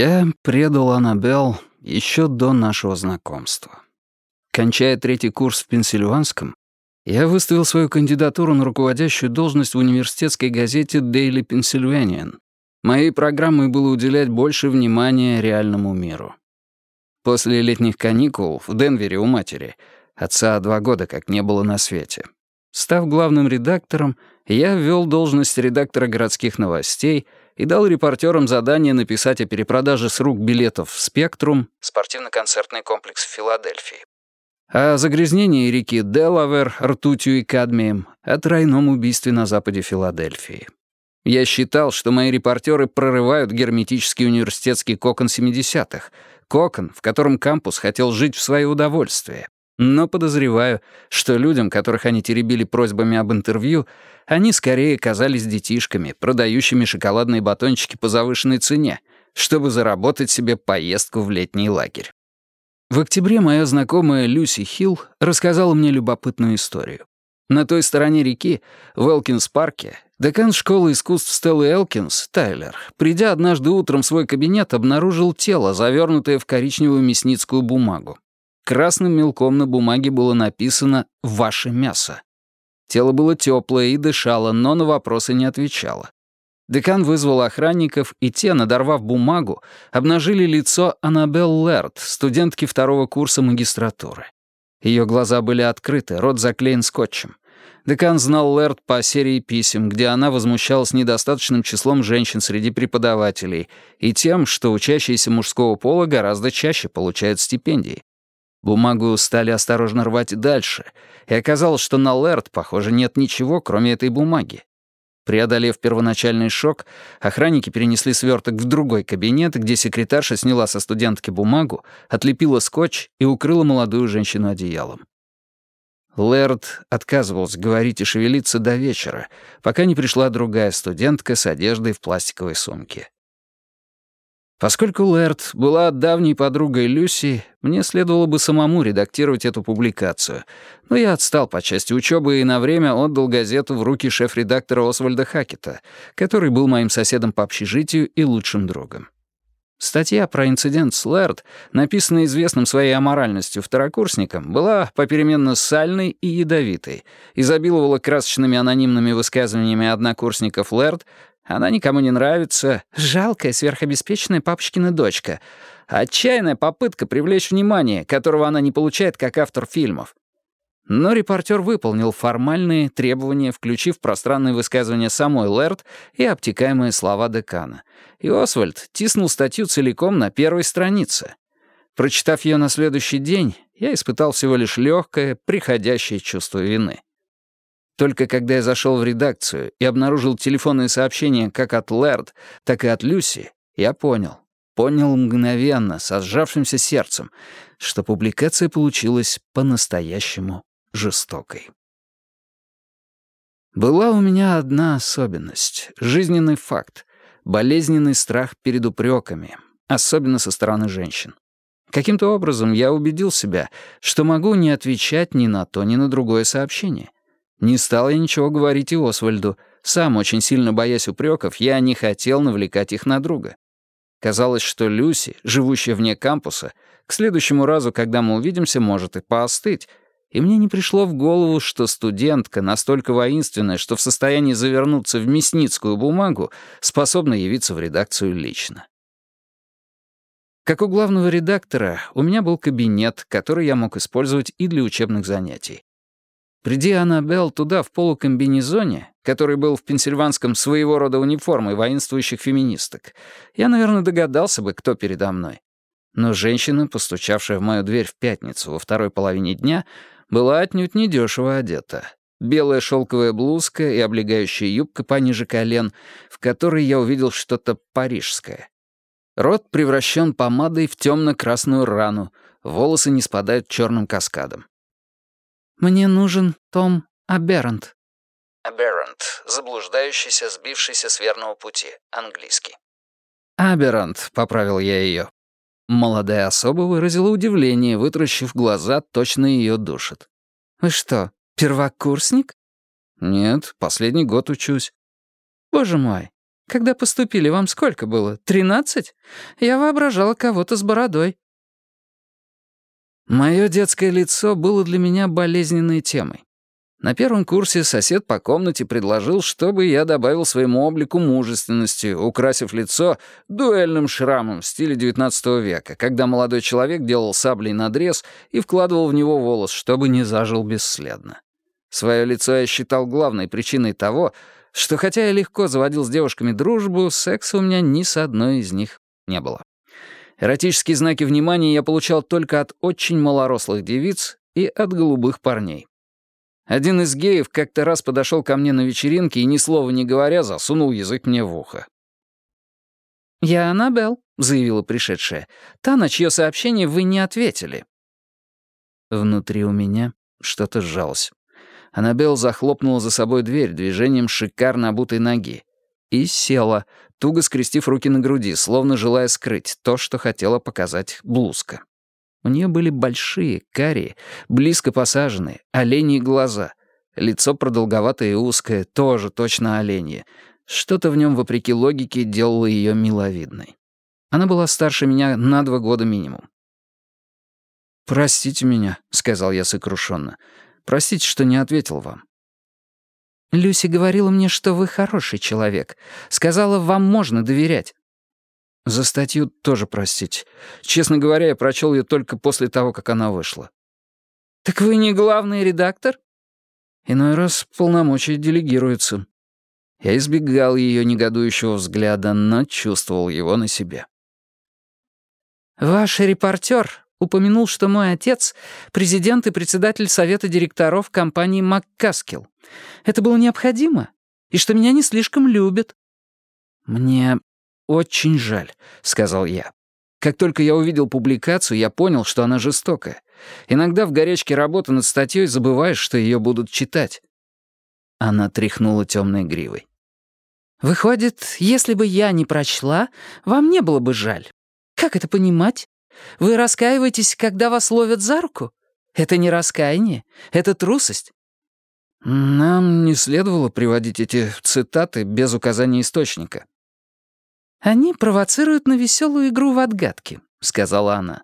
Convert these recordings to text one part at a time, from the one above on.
Я предал Аннабелл еще до нашего знакомства. Кончая третий курс в Пенсильванском, я выставил свою кандидатуру на руководящую должность в университетской газете Daily Pennsylvanian. Моей программой было уделять больше внимания реальному миру. После летних каникул в Денвере у матери, отца два года как не было на свете, став главным редактором, я ввел должность редактора городских новостей — и дал репортерам задание написать о перепродаже с рук билетов в «Спектрум» спортивно-концертный комплекс в Филадельфии, о загрязнении реки Делавер ртутью и кадмием, о тройном убийстве на западе Филадельфии. Я считал, что мои репортеры прорывают герметический университетский кокон 70-х, кокон, в котором кампус хотел жить в свое удовольствие, но подозреваю, что людям, которых они теребили просьбами об интервью, они скорее казались детишками, продающими шоколадные батончики по завышенной цене, чтобы заработать себе поездку в летний лагерь. В октябре моя знакомая Люси Хилл рассказала мне любопытную историю. На той стороне реки, в Элкинс-парке, декан школы искусств Стеллы Элкинс, Тайлер, придя однажды утром в свой кабинет, обнаружил тело, завернутое в коричневую мясницкую бумагу. Красным мелком на бумаге было написано «Ваше мясо». Тело было теплое и дышало, но на вопросы не отвечало. Декан вызвал охранников, и те, надорвав бумагу, обнажили лицо Аннабелл Лерт, студентки второго курса магистратуры. Ее глаза были открыты, рот заклеен скотчем. Декан знал Лерт по серии писем, где она возмущалась недостаточным числом женщин среди преподавателей и тем, что учащиеся мужского пола гораздо чаще получают стипендии. Бумагу стали осторожно рвать дальше, и оказалось, что на Лерт, похоже, нет ничего, кроме этой бумаги. Преодолев первоначальный шок, охранники перенесли сверток в другой кабинет, где секретарша сняла со студентки бумагу, отлепила скотч и укрыла молодую женщину одеялом. Лэрд отказывался говорить и шевелиться до вечера, пока не пришла другая студентка с одеждой в пластиковой сумке. Поскольку Лэрд была давней подругой Люси, мне следовало бы самому редактировать эту публикацию, но я отстал по части учебы и на время отдал газету в руки шеф-редактора Освальда Хакета, который был моим соседом по общежитию и лучшим другом. Статья про инцидент с Лэрд, написанная известным своей аморальностью второкурсником, была попеременно сальной и ядовитой, изобиловала красочными анонимными высказываниями однокурсников Лэрд, она никому не нравится. Жалкая, сверхобеспеченная папочкина дочка. Отчаянная попытка привлечь внимание, которого она не получает как автор фильмов. Но репортер выполнил формальные требования, включив пространные высказывания самой Лэрд и обтекаемые слова декана. И Освальд тиснул статью целиком на первой странице. Прочитав ее на следующий день, я испытал всего лишь легкое, приходящее чувство вины. Только когда я зашел в редакцию и обнаружил телефонные сообщения как от Лэрд, так и от Люси, я понял, понял мгновенно, со сжавшимся сердцем, что публикация получилась по-настоящему жестокой. Была у меня одна особенность, жизненный факт, болезненный страх перед упреками, особенно со стороны женщин. Каким-то образом я убедил себя, что могу не отвечать ни на то, ни на другое сообщение — не стал я ничего говорить и Освальду. Сам, очень сильно боясь упреков, я не хотел навлекать их на друга. Казалось, что Люси, живущая вне кампуса, к следующему разу, когда мы увидимся, может и поостыть, и мне не пришло в голову, что студентка настолько воинственная, что в состоянии завернуться в мясницкую бумагу, способна явиться в редакцию лично. Как у главного редактора, у меня был кабинет, который я мог использовать и для учебных занятий. Приди Аннабелл туда в полукомбинезоне, который был в пенсильванском своего рода униформой воинствующих феминисток, я, наверное, догадался бы, кто передо мной. Но женщина, постучавшая в мою дверь в пятницу во второй половине дня, была отнюдь недешево одета. белая шелковая блузка и облегающая юбка пониже колен, в которой я увидел что-то парижское. Рот превращен помадой в темно-красную рану, волосы не спадают черным каскадом. «Мне нужен Том Аберрант». Аберрант, заблуждающийся, сбившийся с верного пути, английский. «Аберант», — поправил я ее. Молодая особа выразила удивление, вытращив глаза, точно ее душит. «Вы что, первокурсник?» «Нет, последний год учусь». «Боже мой, когда поступили, вам сколько было? Тринадцать? Я воображала кого-то с бородой». Мое детское лицо было для меня болезненной темой. На первом курсе сосед по комнате предложил, чтобы я добавил своему облику мужественности, украсив лицо дуэльным шрамом в стиле XIX века, когда молодой человек делал саблей надрез и вкладывал в него волос, чтобы не зажил бесследно. Свое лицо я считал главной причиной того, что хотя я легко заводил с девушками дружбу, секса у меня ни с одной из них не было. Эротические знаки внимания я получал только от очень малорослых девиц и от голубых парней. Один из геев как-то раз подошел ко мне на вечеринке и, ни слова не говоря, засунул язык мне в ухо. «Я Аннабелл», — заявила пришедшая. «Та, на чье сообщение вы не ответили». Внутри у меня что-то сжалось. Аннабелл захлопнула за собой дверь движением шикарно обутой ноги и села, туго скрестив руки на груди, словно желая скрыть то, что хотела показать блузка. У нее были большие, карие, близко посаженные, оленьи глаза. Лицо продолговатое и узкое, тоже точно оленье. Что-то в нем, вопреки логике, делало ее миловидной. Она была старше меня на два года минимум. «Простите меня», — сказал я сокрушенно. «Простите, что не ответил вам». «Люси говорила мне, что вы хороший человек. Сказала, вам можно доверять. За статью тоже простить. Честно говоря, я прочел ее только после того, как она вышла. «Так вы не главный редактор?» Иной раз полномочия делегируются. Я избегал ее негодующего взгляда, но чувствовал его на себе. «Ваш репортер упомянул, что мой отец — президент и председатель совета директоров компании «Маккаскил». Это было необходимо, и что меня не слишком любят». «Мне «Очень жаль», — сказал я. Как только я увидел публикацию, я понял, что она жестокая. Иногда в горячке работы над статьей забываешь, что ее будут читать. Она тряхнула темной гривой. «Выходит, если бы я не прочла, вам не было бы жаль. Как это понимать? Вы раскаиваетесь, когда вас ловят за руку? Это не раскаяние, это трусость». «Нам не следовало приводить эти цитаты без указания источника», «Они провоцируют на веселую игру в отгадки», — сказала она.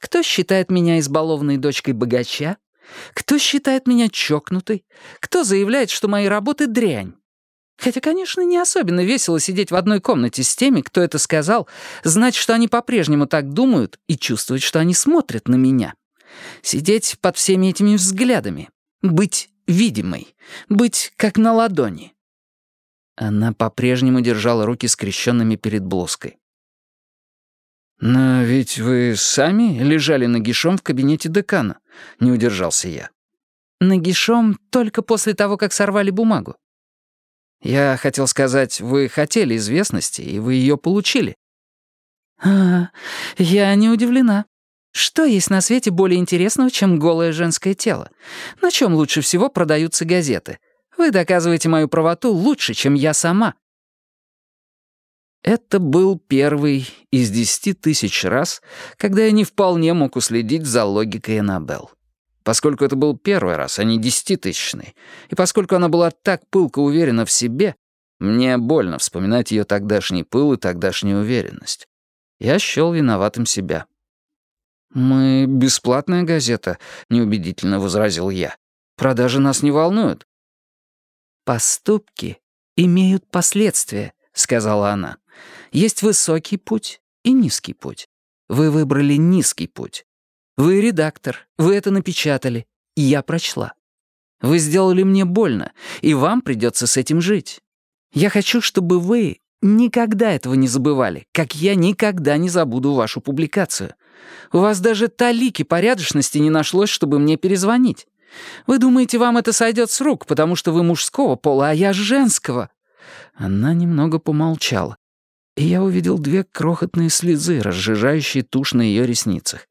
«Кто считает меня избалованной дочкой богача? Кто считает меня чокнутой? Кто заявляет, что мои работы — дрянь? Хотя, конечно, не особенно весело сидеть в одной комнате с теми, кто это сказал, знать, что они по-прежнему так думают и чувствовать, что они смотрят на меня. Сидеть под всеми этими взглядами. Быть видимой. Быть как на ладони. Она по-прежнему держала руки скрещенными перед блузкой. «Но ведь вы сами лежали нагишом в кабинете декана», — не удержался я. «Нагишом только после того, как сорвали бумагу». «Я хотел сказать, вы хотели известности, и вы ее получили». «А, я не удивлена. Что есть на свете более интересного, чем голое женское тело? На чем лучше всего продаются газеты? Вы доказываете мою правоту лучше, чем я сама». Это был первый из десяти тысяч раз, когда я не вполне мог уследить за логикой Эннабелл. Поскольку это был первый раз, а не десятитысячный, и поскольку она была так пылко уверена в себе, мне больно вспоминать ее тогдашний пыл и тогдашнюю уверенность. Я счел виноватым себя. «Мы бесплатная газета», — неубедительно возразил я. «Продажи нас не волнуют. «Поступки имеют последствия», — сказала она. «Есть высокий путь и низкий путь. Вы выбрали низкий путь. Вы редактор, вы это напечатали, и я прочла. Вы сделали мне больно, и вам придется с этим жить. Я хочу, чтобы вы никогда этого не забывали, как я никогда не забуду вашу публикацию. У вас даже талики порядочности не нашлось, чтобы мне перезвонить. Вы думаете, вам это сойдет с рук, потому что вы мужского пола, а я женского?» Она немного помолчала, и я увидел две крохотные слезы, разжижающие тушь на ее ресницах.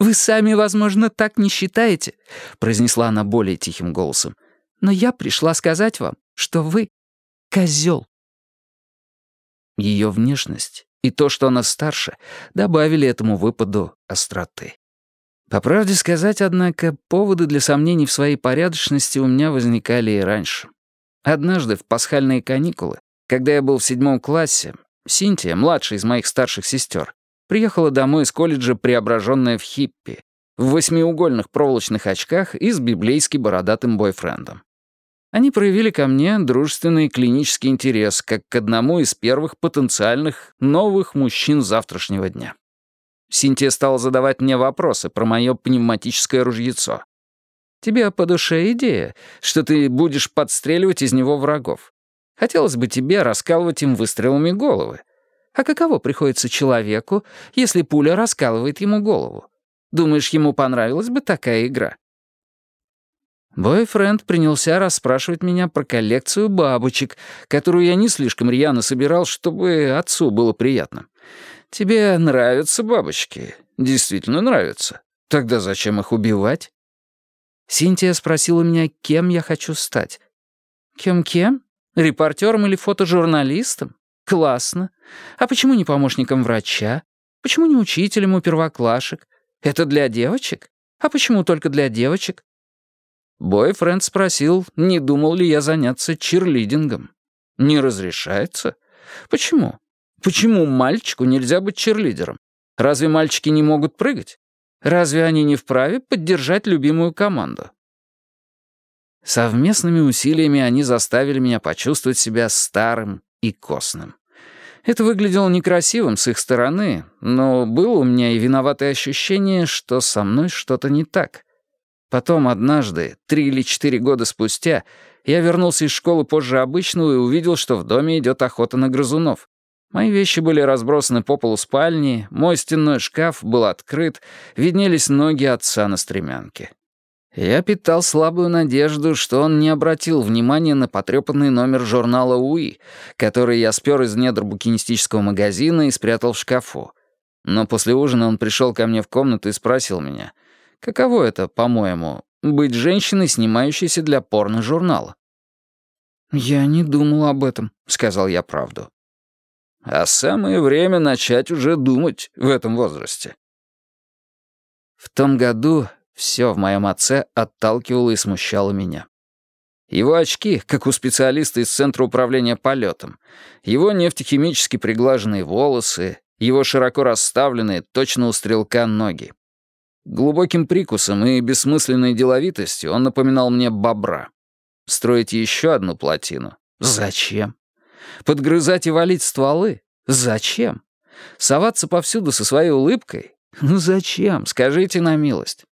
«Вы сами, возможно, так не считаете», — произнесла она более тихим голосом. «Но я пришла сказать вам, что вы — козел». Ее внешность и то, что она старше, добавили этому выпаду остроты. По правде сказать, однако, поводы для сомнений в своей порядочности у меня возникали и раньше. Однажды в пасхальные каникулы, когда я был в седьмом классе, Синтия, младшая из моих старших сестер, приехала домой из колледжа, преображенная в хиппи, в восьмиугольных проволочных очках и с библейски бородатым бойфрендом. Они проявили ко мне дружественный клинический интерес, как к одному из первых потенциальных новых мужчин завтрашнего дня. Синтия стала задавать мне вопросы про мое пневматическое ружьецо. «Тебе по душе идея, что ты будешь подстреливать из него врагов. Хотелось бы тебе раскалывать им выстрелами головы. А каково приходится человеку, если пуля раскалывает ему голову? Думаешь, ему понравилась бы такая игра?» Бойфренд принялся расспрашивать меня про коллекцию бабочек, которую я не слишком рьяно собирал, чтобы отцу было приятно. «Тебе нравятся бабочки?» «Действительно нравятся. Тогда зачем их убивать?» Синтия спросила меня, кем я хочу стать. «Кем-кем? Репортером или фотожурналистом? Классно. А почему не помощником врача? Почему не учителем у первоклашек? Это для девочек? А почему только для девочек? Бойфренд спросил, не думал ли я заняться чирлидингом. Не разрешается? Почему? Почему мальчику нельзя быть чирлидером? Разве мальчики не могут прыгать? Разве они не вправе поддержать любимую команду? Совместными усилиями они заставили меня почувствовать себя старым и костным. Это выглядело некрасивым с их стороны, но было у меня и виноватое ощущение, что со мной что-то не так. Потом однажды, три или четыре года спустя, я вернулся из школы позже обычного и увидел, что в доме идет охота на грызунов. Мои вещи были разбросаны по полу спальни, мой стенной шкаф был открыт, виднелись ноги отца на стремянке. Я питал слабую надежду, что он не обратил внимания на потрепанный номер журнала «УИ», который я спер из недр букинистического магазина и спрятал в шкафу. Но после ужина он пришел ко мне в комнату и спросил меня, каково это, по-моему, быть женщиной, снимающейся для порно-журнала. «Я не думал об этом», — сказал я правду. «А самое время начать уже думать в этом возрасте». В том году все в моем отце отталкивало и смущало меня. Его очки, как у специалиста из Центра управления полетом, его нефтехимически приглаженные волосы, его широко расставленные, точно у стрелка, ноги. Глубоким прикусом и бессмысленной деловитостью он напоминал мне бобра. Строить еще одну плотину? Зачем? Подгрызать и валить стволы? Зачем? Соваться повсюду со своей улыбкой? Ну зачем, скажите на милость.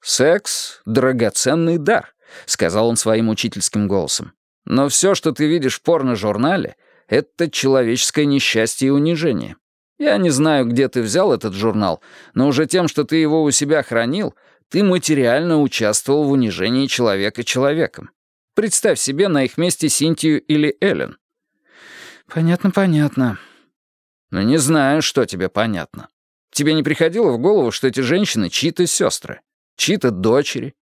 «Секс — драгоценный дар», — сказал он своим учительским голосом. «Но все, что ты видишь в порно-журнале, — это человеческое несчастье и унижение. Я не знаю, где ты взял этот журнал, но уже тем, что ты его у себя хранил, ты материально участвовал в унижении человека человеком. Представь себе на их месте Синтию или Эллен». «Понятно, понятно». «Но не знаю, что тебе понятно. Тебе не приходило в голову, что эти женщины чьи-то сестры? Чьи-то дочери.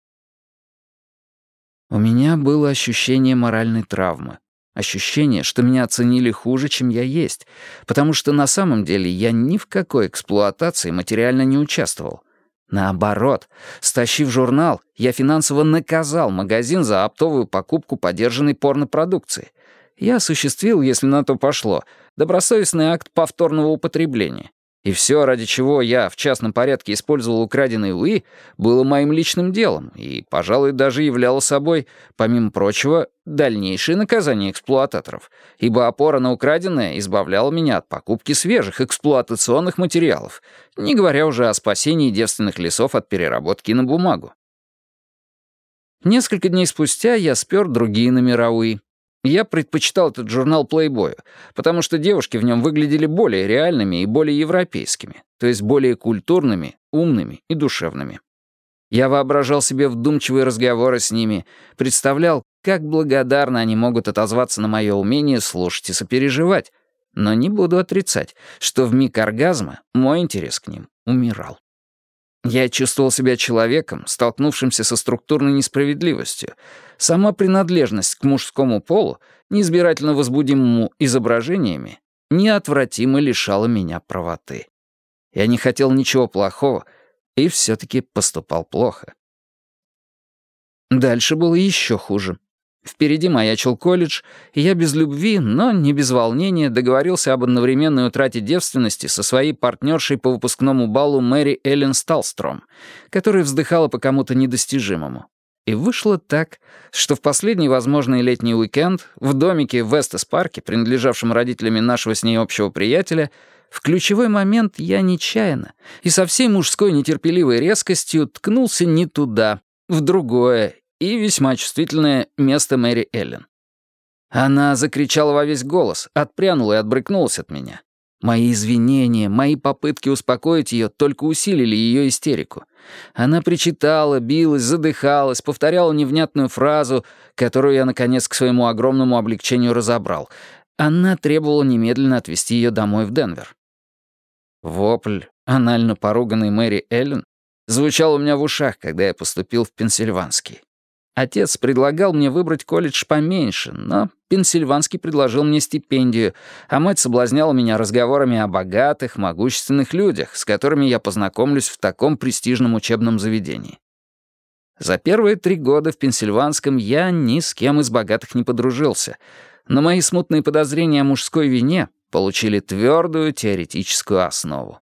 У меня было ощущение моральной травмы. Ощущение, что меня оценили хуже, чем я есть, потому что на самом деле я ни в какой эксплуатации материально не участвовал. Наоборот, стащив журнал, я финансово наказал магазин за оптовую покупку подержанной порнопродукции. Я осуществил, если на то пошло, добросовестный акт повторного употребления. И все, ради чего я в частном порядке использовал украденные УИ, было моим личным делом и, пожалуй, даже являло собой, помимо прочего, дальнейшее наказание эксплуататоров, ибо опора на украденное избавляла меня от покупки свежих эксплуатационных материалов, не говоря уже о спасении девственных лесов от переработки на бумагу. Несколько дней спустя я спер другие номера УИ, я предпочитал этот журнал «Плейбою», потому что девушки в нем выглядели более реальными и более европейскими, то есть более культурными, умными и душевными. Я воображал себе вдумчивые разговоры с ними, представлял, как благодарно они могут отозваться на мое умение слушать и сопереживать, но не буду отрицать, что в миг оргазма мой интерес к ним умирал. Я чувствовал себя человеком, столкнувшимся со структурной несправедливостью. Сама принадлежность к мужскому полу, неизбирательно возбудимому изображениями, неотвратимо лишала меня правоты. Я не хотел ничего плохого и все-таки поступал плохо. Дальше было еще хуже. Впереди маячил колледж, и я без любви, но не без волнения договорился об одновременной утрате девственности со своей партнершей по выпускному балу Мэри Эллен Сталстром, которая вздыхала по кому-то недостижимому. И вышло так, что в последний возможный летний уикенд в домике в Вестес-парке, принадлежавшем родителями нашего с ней общего приятеля, в ключевой момент я нечаянно и со всей мужской нетерпеливой резкостью ткнулся не туда, в другое и весьма чувствительное место Мэри Эллен. Она закричала во весь голос, отпрянула и отбрыкнулась от меня. Мои извинения, мои попытки успокоить ее только усилили ее истерику. Она причитала, билась, задыхалась, повторяла невнятную фразу, которую я, наконец, к своему огромному облегчению разобрал. Она требовала немедленно отвезти ее домой в Денвер. Вопль, анально поруганный Мэри Эллен, звучал у меня в ушах, когда я поступил в Пенсильванский. Отец предлагал мне выбрать колледж поменьше, но Пенсильванский предложил мне стипендию, а мать соблазняла меня разговорами о богатых, могущественных людях, с которыми я познакомлюсь в таком престижном учебном заведении. За первые три года в Пенсильванском я ни с кем из богатых не подружился, но мои смутные подозрения о мужской вине получили твердую теоретическую основу.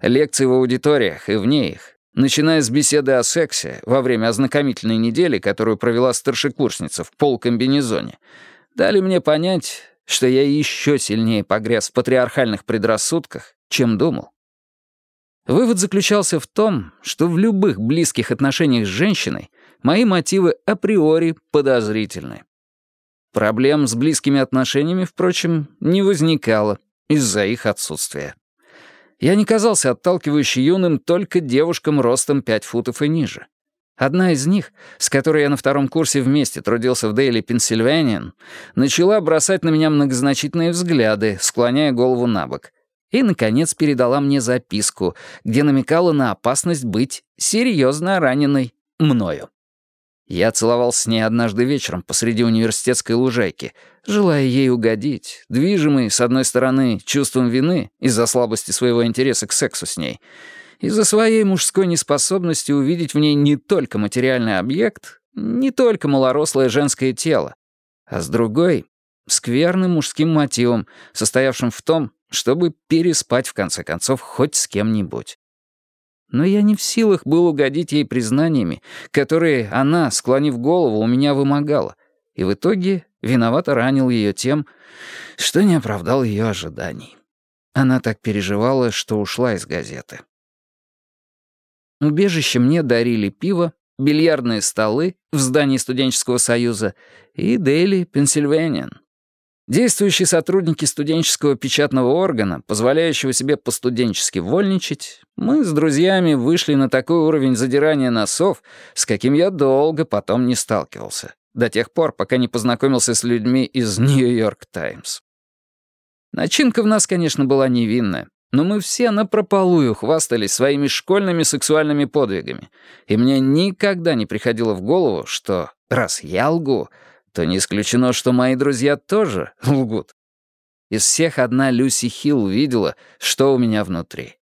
Лекции в аудиториях и вне их начиная с беседы о сексе во время ознакомительной недели, которую провела старшекурсница в полукомбинезоне, дали мне понять, что я еще сильнее погряз в патриархальных предрассудках, чем думал. Вывод заключался в том, что в любых близких отношениях с женщиной мои мотивы априори подозрительны. Проблем с близкими отношениями, впрочем, не возникало из-за их отсутствия. Я не казался отталкивающим юным только девушкам ростом 5 футов и ниже. Одна из них, с которой я на втором курсе вместе трудился в Дейли Пенсильваниан, начала бросать на меня многозначительные взгляды, склоняя голову на бок. И, наконец, передала мне записку, где намекала на опасность быть серьезно раненой мною. Я целовался с ней однажды вечером посреди университетской лужайки, желая ей угодить, движимый, с одной стороны, чувством вины из-за слабости своего интереса к сексу с ней, из-за своей мужской неспособности увидеть в ней не только материальный объект, не только малорослое женское тело, а с другой — скверным мужским мотивом, состоявшим в том, чтобы переспать в конце концов хоть с кем-нибудь. Но я не в силах был угодить ей признаниями, которые она, склонив голову, у меня вымогала, и в итоге виновато ранил ее тем, что не оправдал ее ожиданий. Она так переживала, что ушла из газеты. Убежище мне дарили пиво, бильярдные столы в здании студенческого союза и Дейли Пенсильваниан. Действующие сотрудники студенческого печатного органа, позволяющего себе постуденчески вольничать, мы с друзьями вышли на такой уровень задирания носов, с каким я долго потом не сталкивался, до тех пор, пока не познакомился с людьми из «Нью-Йорк Таймс». Начинка в нас, конечно, была невинная, но мы все напропалую хвастались своими школьными сексуальными подвигами, и мне никогда не приходило в голову, что, раз я лгу, то не исключено, что мои друзья тоже лгут. Из всех одна Люси Хилл видела, что у меня внутри.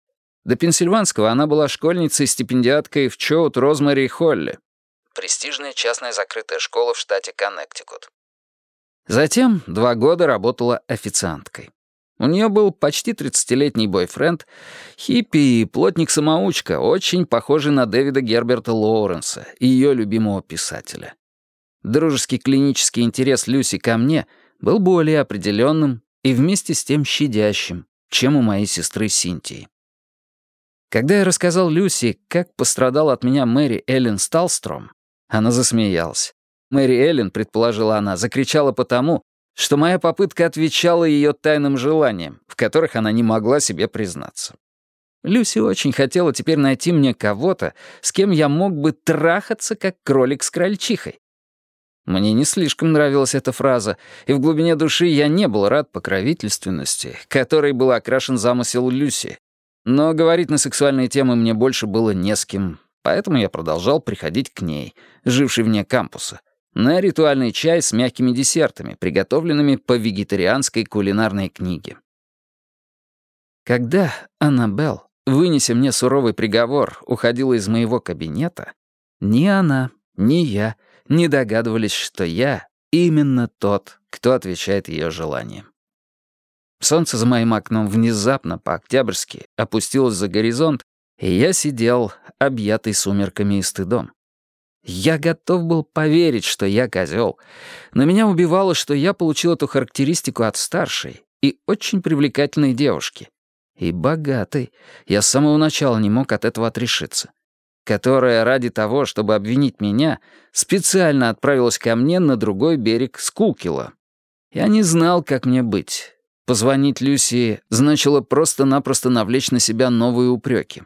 До Пенсильванского она была школьницей-стипендиаткой в Чоут Розмари Холле. Престижная частная закрытая школа в штате Коннектикут. Затем два года работала официанткой. У нее был почти 30-летний бойфренд, хиппи и плотник-самоучка, очень похожий на Дэвида Герберта Лоуренса, ее любимого писателя. Дружеский клинический интерес Люси ко мне был более определенным и вместе с тем щадящим, чем у моей сестры Синтии. Когда я рассказал Люси, как пострадал от меня Мэри Эллен Сталстром, она засмеялась. Мэри Эллен, предположила она, закричала потому, что моя попытка отвечала ее тайным желаниям, в которых она не могла себе признаться. Люси очень хотела теперь найти мне кого-то, с кем я мог бы трахаться, как кролик с крольчихой. Мне не слишком нравилась эта фраза, и в глубине души я не был рад покровительственности, которой был окрашен замысел Люси. Но говорить на сексуальные темы мне больше было не с кем, поэтому я продолжал приходить к ней, жившей вне кампуса, на ритуальный чай с мягкими десертами, приготовленными по вегетарианской кулинарной книге. Когда Аннабелл вынеся мне суровый приговор, уходила из моего кабинета, ни она, ни я не догадывались, что я именно тот, кто отвечает ее желаниям. Солнце за моим окном внезапно, по-октябрьски, опустилось за горизонт, и я сидел, объятый сумерками и стыдом. Я готов был поверить, что я козел, но меня убивало, что я получил эту характеристику от старшей и очень привлекательной девушки, и богатый. Я с самого начала не мог от этого отрешиться. Которая ради того, чтобы обвинить меня, специально отправилась ко мне на другой берег Скулкила. Я не знал, как мне быть. Позвонить Люси значило просто-напросто навлечь на себя новые упреки.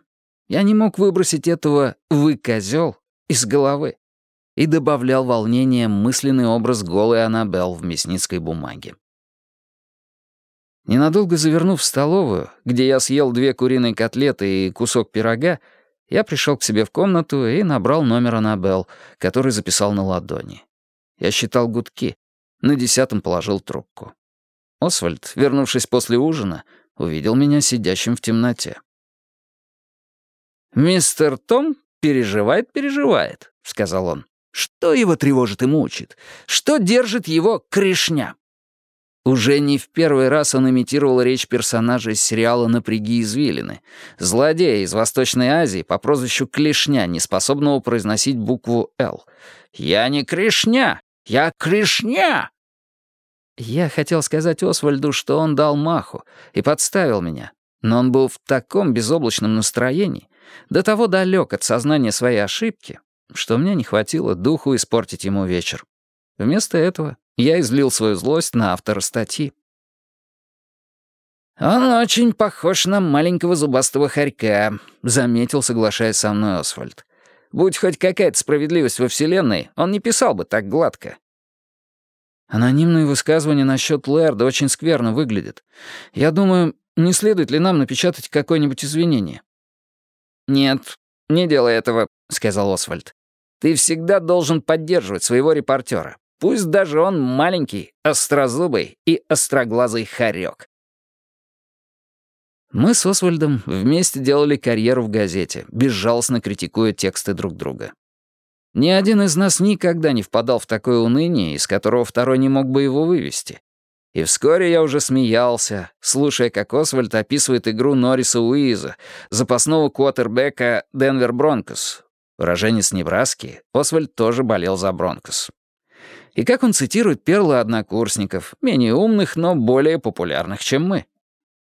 Я не мог выбросить этого «вы козел» из головы и добавлял волнение мысленный образ голой Аннабелл в мясницкой бумаге. Ненадолго завернув в столовую, где я съел две куриные котлеты и кусок пирога, я пришел к себе в комнату и набрал номер Аннабелл, который записал на ладони. Я считал гудки. На десятом положил трубку. Освальд, вернувшись после ужина, увидел меня сидящим в темноте. «Мистер Том переживает-переживает», — сказал он. «Что его тревожит и мучит? Что держит его кришня?» Уже не в первый раз он имитировал речь персонажа из сериала «Напряги извилины», злодея из Восточной Азии по прозвищу Клешня, неспособного произносить букву «Л». «Я не Клешня! Я Клешня!» Я хотел сказать Освальду, что он дал маху и подставил меня, но он был в таком безоблачном настроении, до того далек от сознания своей ошибки, что мне не хватило духу испортить ему вечер. Вместо этого я излил свою злость на автора статьи. «Он очень похож на маленького зубастого хорька», — заметил, соглашаясь со мной Освальд. «Будь хоть какая-то справедливость во Вселенной, он не писал бы так гладко». Анонимные высказывания насчет Лэрда очень скверно выглядят. Я думаю, не следует ли нам напечатать какое-нибудь извинение? «Нет, не делай этого», — сказал Освальд. «Ты всегда должен поддерживать своего репортера. Пусть даже он маленький, острозубый и остроглазый хорек. Мы с Освальдом вместе делали карьеру в газете, безжалостно критикуя тексты друг друга. Ни один из нас никогда не впадал в такое уныние, из которого второй не мог бы его вывести. И вскоре я уже смеялся, слушая, как Освальд описывает игру Норриса Уиза, запасного квотербека Денвер Бронкос. Уроженец Небраски, Освальд тоже болел за Бронкос и как он цитирует перлы однокурсников, менее умных, но более популярных, чем мы.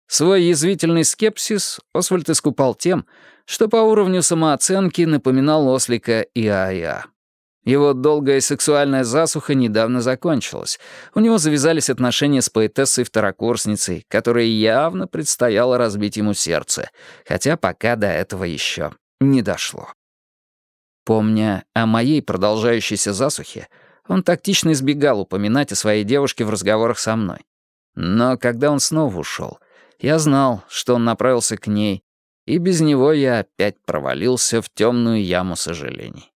Свой язвительный скепсис Освальд искупал тем, что по уровню самооценки напоминал ослика Иа-Иа. Его долгая сексуальная засуха недавно закончилась. У него завязались отношения с поэтессой-второкурсницей, которая явно предстояло разбить ему сердце, хотя пока до этого еще не дошло. Помня о моей продолжающейся засухе, он тактично избегал упоминать о своей девушке в разговорах со мной. Но когда он снова ушел, я знал, что он направился к ней, и без него я опять провалился в темную яму сожалений.